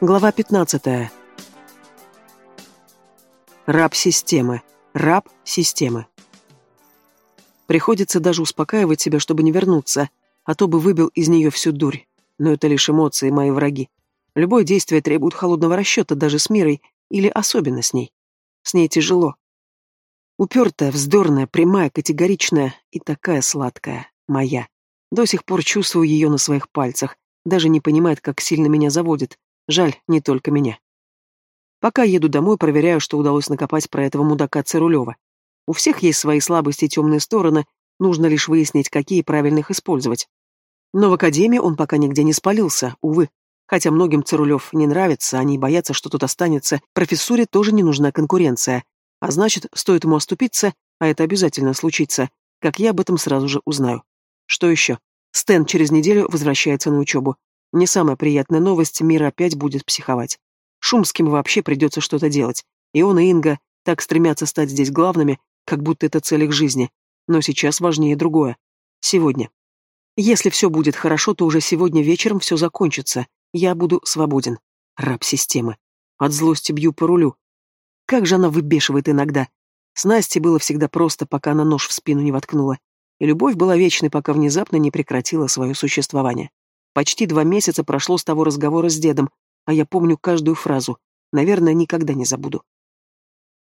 Глава 15. Раб системы. Раб системы. Приходится даже успокаивать себя, чтобы не вернуться, а то бы выбил из нее всю дурь. Но это лишь эмоции, мои враги. Любое действие требует холодного расчета даже с мирой, или особенно с ней. С ней тяжело. Упертая, вздорная, прямая, категоричная и такая сладкая. Моя. До сих пор чувствую ее на своих пальцах. Даже не понимает, как сильно меня заводит. Жаль, не только меня. Пока еду домой, проверяю, что удалось накопать про этого мудака Цирулева. У всех есть свои слабости и темные стороны, нужно лишь выяснить, какие правильно их использовать. Но в академии он пока нигде не спалился, увы. Хотя многим Цирулев не нравится, они боятся, что тут останется, профессуре тоже не нужна конкуренция. А значит, стоит ему оступиться, а это обязательно случится, как я об этом сразу же узнаю. Что еще? Стэн через неделю возвращается на учебу. Не самая приятная новость, Мира опять будет психовать. Шумским вообще придется что-то делать. И он, и Инга так стремятся стать здесь главными, как будто это цель их жизни. Но сейчас важнее другое. Сегодня. Если все будет хорошо, то уже сегодня вечером все закончится. Я буду свободен. Раб системы. От злости бью по рулю. Как же она выбешивает иногда. С Настей было всегда просто, пока она нож в спину не воткнула. И любовь была вечной, пока внезапно не прекратила свое существование. Почти два месяца прошло с того разговора с дедом, а я помню каждую фразу. Наверное, никогда не забуду.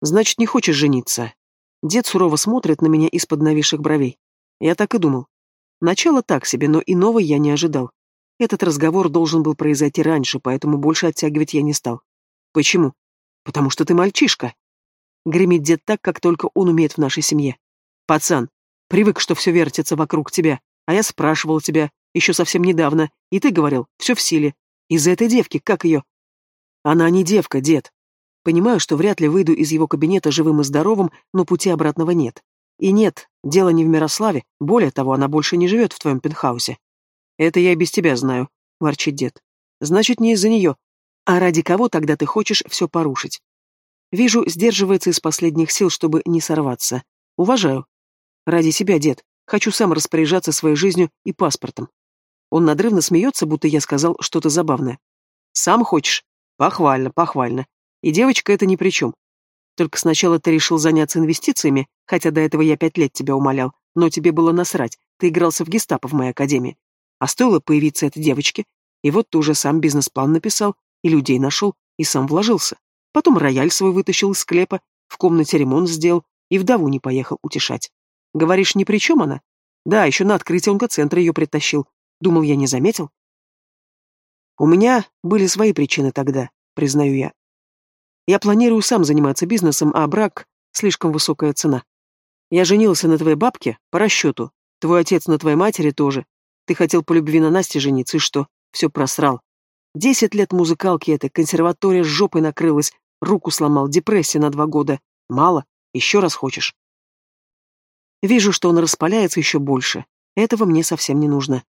«Значит, не хочешь жениться?» Дед сурово смотрит на меня из-под нависших бровей. Я так и думал. Начало так себе, но иного я не ожидал. Этот разговор должен был произойти раньше, поэтому больше оттягивать я не стал. Почему? Потому что ты мальчишка. Гремит дед так, как только он умеет в нашей семье. Пацан, привык, что все вертится вокруг тебя, а я спрашивал тебя, еще совсем недавно, и ты говорил, все в силе. Из-за этой девки, как ее? Она не девка, дед. Понимаю, что вряд ли выйду из его кабинета живым и здоровым, но пути обратного нет. И нет, дело не в Мирославе, более того, она больше не живет в твоем пентхаусе. Это я и без тебя знаю, ворчит дед. Значит, не из-за нее. А ради кого тогда ты хочешь все порушить? Вижу, сдерживается из последних сил, чтобы не сорваться. Уважаю. Ради себя, дед. Хочу сам распоряжаться своей жизнью и паспортом. Он надрывно смеется, будто я сказал что-то забавное. «Сам хочешь?» «Похвально, похвально. И девочка это ни при чем. Только сначала ты решил заняться инвестициями, хотя до этого я пять лет тебя умолял, но тебе было насрать, ты игрался в гестапо в моей академии. А стоило появиться этой девочке, и вот ты уже сам бизнес-план написал, и людей нашел, и сам вложился. Потом рояль свой вытащил из склепа, в комнате ремонт сделал, и вдову не поехал утешать. Говоришь, ни при чем она? Да, еще на открытие онкоцентра ее притащил, Думал, я не заметил? У меня были свои причины тогда, признаю я. Я планирую сам заниматься бизнесом, а брак — слишком высокая цена. Я женился на твоей бабке по расчету. Твой отец на твоей матери тоже. Ты хотел по любви на Насте жениться, и что? Все просрал. Десять лет музыкалки этой, консерватория с жопой накрылась, руку сломал, депрессия на два года. Мало? Еще раз хочешь? Вижу, что он распаляется еще больше. Этого мне совсем не нужно.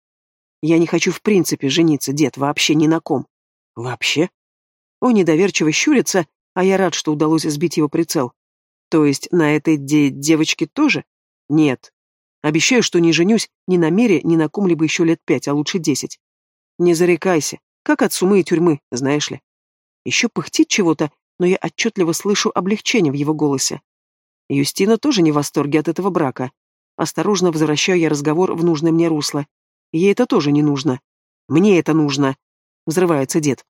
Я не хочу в принципе жениться, дед, вообще ни на ком. Вообще? Он недоверчиво щурится, а я рад, что удалось сбить его прицел. То есть на этой де девочке тоже? Нет. Обещаю, что не женюсь ни на Мере, ни на ком-либо еще лет пять, а лучше десять. Не зарекайся, как от сумы и тюрьмы, знаешь ли. Еще пыхтит чего-то, но я отчетливо слышу облегчение в его голосе. Юстина тоже не в восторге от этого брака. Осторожно возвращаю я разговор в нужное мне русло. Ей это тоже не нужно. Мне это нужно. Взрывается дед.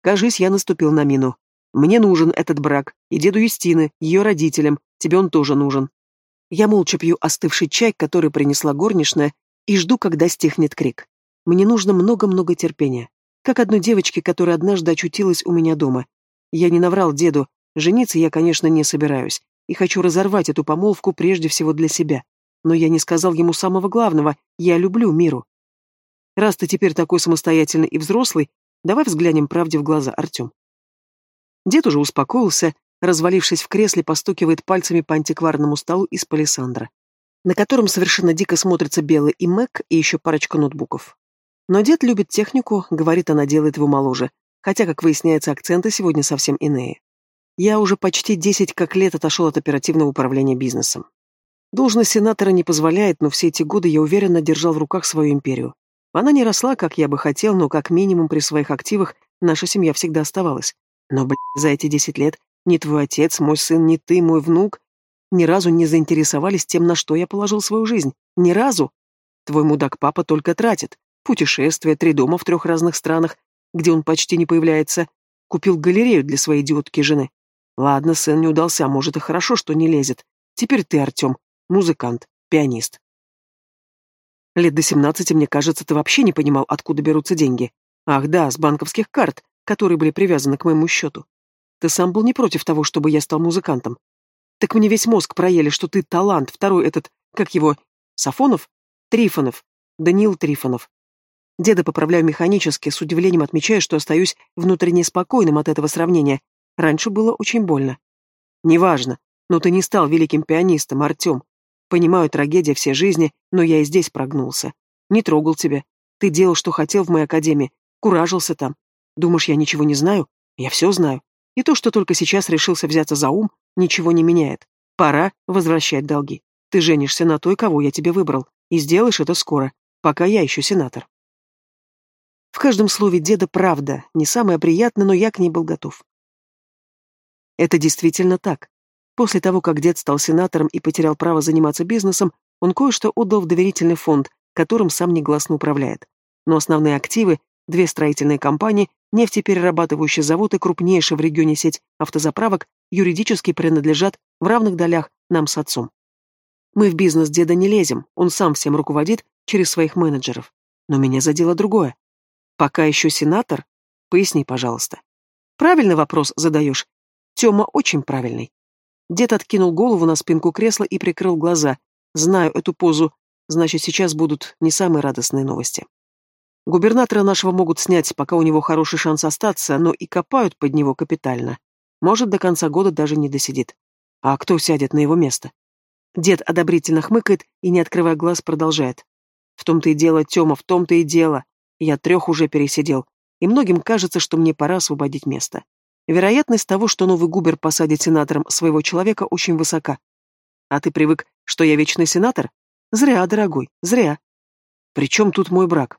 Кажись, я наступил на мину. Мне нужен этот брак. И деду Юстины, ее родителям. Тебе он тоже нужен. Я молча пью остывший чай, который принесла горничная, и жду, когда стихнет крик. Мне нужно много-много терпения. Как одной девочке, которая однажды очутилась у меня дома. Я не наврал деду. Жениться я, конечно, не собираюсь. И хочу разорвать эту помолвку прежде всего для себя. Но я не сказал ему самого главного — я люблю миру. Раз ты теперь такой самостоятельный и взрослый, давай взглянем правде в глаза, Артем. Дед уже успокоился, развалившись в кресле, постукивает пальцами по антикварному столу из палисандра, на котором совершенно дико смотрится белый и Мэг, и еще парочка ноутбуков. Но дед любит технику, говорит, она делает его моложе, хотя, как выясняется, акценты сегодня совсем иные. Я уже почти десять как лет отошел от оперативного управления бизнесом. Должность сенатора не позволяет, но все эти годы я уверенно держал в руках свою империю. Она не росла, как я бы хотел, но как минимум при своих активах наша семья всегда оставалась. Но, блядь, за эти десять лет ни твой отец, мой сын, ни ты, мой внук ни разу не заинтересовались тем, на что я положил свою жизнь. Ни разу. Твой мудак-папа только тратит. Путешествия, три дома в трех разных странах, где он почти не появляется. Купил галерею для своей идиотки жены. Ладно, сын не удался, а может и хорошо, что не лезет. Теперь ты, Артем, музыкант, пианист. Лет до семнадцати, мне кажется, ты вообще не понимал, откуда берутся деньги. Ах да, с банковских карт, которые были привязаны к моему счету. Ты сам был не против того, чтобы я стал музыкантом. Так мне весь мозг проели, что ты талант, второй этот, как его, Сафонов? Трифонов. Даниил Трифонов. Деда поправляю механически, с удивлением отмечаю, что остаюсь внутренне спокойным от этого сравнения. Раньше было очень больно. Неважно, но ты не стал великим пианистом, Артем. Понимаю, трагедия всей жизни, но я и здесь прогнулся. Не трогал тебя. Ты делал, что хотел в моей академии. Куражился там. Думаешь, я ничего не знаю? Я все знаю. И то, что только сейчас решился взяться за ум, ничего не меняет. Пора возвращать долги. Ты женишься на той, кого я тебе выбрал, и сделаешь это скоро, пока я еще сенатор. В каждом слове деда правда, не самое приятное, но я к ней был готов. Это действительно так. После того, как дед стал сенатором и потерял право заниматься бизнесом, он кое-что отдал в доверительный фонд, которым сам негласно управляет. Но основные активы, две строительные компании, нефтеперерабатывающий завод и крупнейшая в регионе сеть автозаправок юридически принадлежат в равных долях нам с отцом. Мы в бизнес деда не лезем, он сам всем руководит через своих менеджеров. Но меня задело другое. Пока еще сенатор? Поясни, пожалуйста. Правильный вопрос задаешь. Тема очень правильный. Дед откинул голову на спинку кресла и прикрыл глаза. Знаю эту позу, значит, сейчас будут не самые радостные новости. Губернатора нашего могут снять, пока у него хороший шанс остаться, но и копают под него капитально. Может, до конца года даже не досидит. А кто сядет на его место? Дед одобрительно хмыкает и, не открывая глаз, продолжает. В том-то и дело, Тёма, в том-то и дело. Я трех уже пересидел, и многим кажется, что мне пора освободить место. Вероятность того, что новый губер посадит сенатором своего человека, очень высока. А ты привык, что я вечный сенатор? Зря, дорогой, зря. Причем тут мой брак?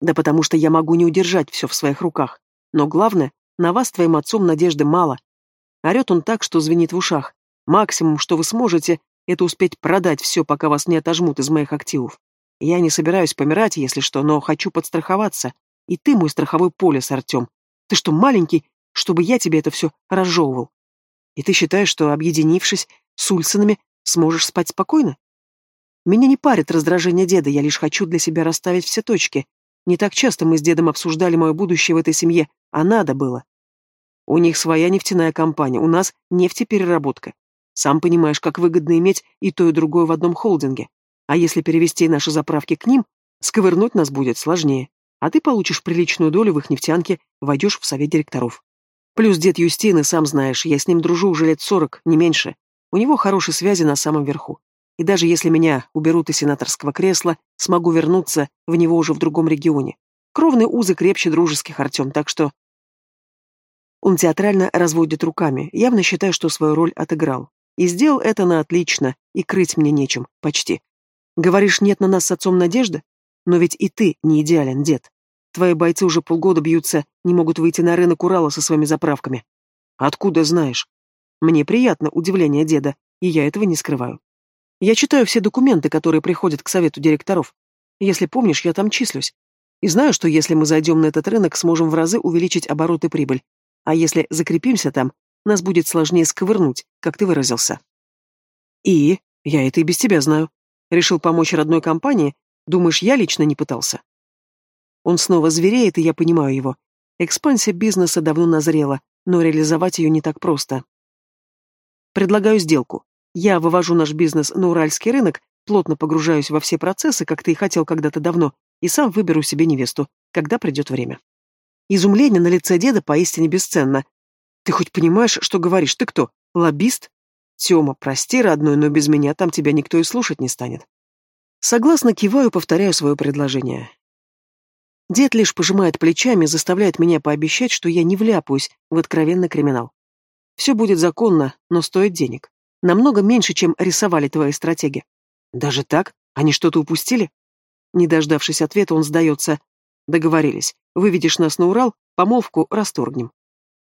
Да потому что я могу не удержать все в своих руках. Но главное, на вас, твоим отцом, надежды мало. Орет он так, что звенит в ушах. Максимум, что вы сможете, это успеть продать все, пока вас не отожмут из моих активов. Я не собираюсь помирать, если что, но хочу подстраховаться. И ты мой страховой полис, Артем. Ты что, маленький, чтобы я тебе это все разжевывал? И ты считаешь, что, объединившись с Ульсонами, сможешь спать спокойно? Меня не парит раздражение деда, я лишь хочу для себя расставить все точки. Не так часто мы с дедом обсуждали мое будущее в этой семье, а надо было. У них своя нефтяная компания, у нас нефтепереработка. Сам понимаешь, как выгодно иметь и то, и другое в одном холдинге. А если перевести наши заправки к ним, сковырнуть нас будет сложнее. А ты получишь приличную долю в их нефтянке, войдешь в совет директоров. Плюс дед Юстины, сам знаешь, я с ним дружу уже лет сорок, не меньше. У него хорошие связи на самом верху. И даже если меня уберут из сенаторского кресла, смогу вернуться в него уже в другом регионе. Кровные узы крепче дружеских, Артем, так что... Он театрально разводит руками, явно считая, что свою роль отыграл. И сделал это на отлично, и крыть мне нечем, почти. Говоришь, нет на нас с отцом надежды? Но ведь и ты не идеален, дед. Твои бойцы уже полгода бьются, не могут выйти на рынок Урала со своими заправками. Откуда знаешь? Мне приятно удивление деда, и я этого не скрываю. Я читаю все документы, которые приходят к совету директоров. Если помнишь, я там числюсь. И знаю, что если мы зайдем на этот рынок, сможем в разы увеличить оборот и прибыль. А если закрепимся там, нас будет сложнее сковырнуть, как ты выразился. И я это и без тебя знаю. Решил помочь родной компании? Думаешь, я лично не пытался? Он снова звереет, и я понимаю его. Экспансия бизнеса давно назрела, но реализовать ее не так просто. Предлагаю сделку. Я вывожу наш бизнес на уральский рынок, плотно погружаюсь во все процессы, как ты и хотел когда-то давно, и сам выберу себе невесту, когда придет время. Изумление на лице деда поистине бесценно. Ты хоть понимаешь, что говоришь? Ты кто? Лоббист? Тёма, прости, родной, но без меня там тебя никто и слушать не станет. Согласно киваю, повторяю свое предложение. Дед лишь пожимает плечами, заставляет меня пообещать, что я не вляпаюсь в откровенный криминал. Все будет законно, но стоит денег. Намного меньше, чем рисовали твои стратеги. Даже так? Они что-то упустили? Не дождавшись ответа, он сдается. Договорились. Выведешь нас на Урал, помолвку расторгнем.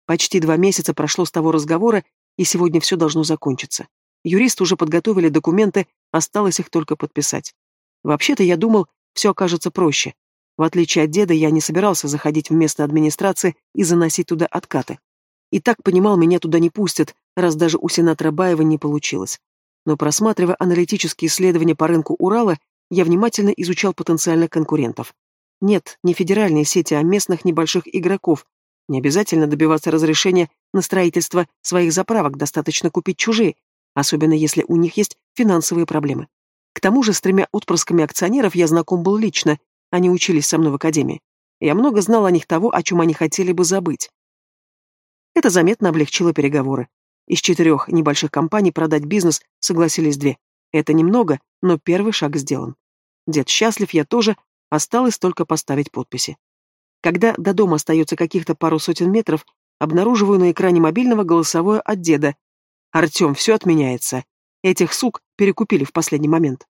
Почти два месяца прошло с того разговора, и сегодня все должно закончиться. Юристы уже подготовили документы, осталось их только подписать. Вообще-то я думал, все окажется проще. В отличие от деда, я не собирался заходить в место администрации и заносить туда откаты. И так понимал, меня туда не пустят, раз даже у сенатора Баева не получилось. Но просматривая аналитические исследования по рынку Урала, я внимательно изучал потенциальных конкурентов. Нет, не федеральные сети, а местных небольших игроков. Не обязательно добиваться разрешения на строительство своих заправок, достаточно купить чужие, особенно если у них есть финансовые проблемы. К тому же с тремя отпрысками акционеров я знаком был лично, они учились со мной в академии. Я много знал о них того, о чем они хотели бы забыть. Это заметно облегчило переговоры. Из четырех небольших компаний продать бизнес согласились две. Это немного, но первый шаг сделан. Дед счастлив, я тоже, осталось только поставить подписи. Когда до дома остается каких-то пару сотен метров, обнаруживаю на экране мобильного голосовое от деда. «Артем, все отменяется. Этих сук перекупили в последний момент».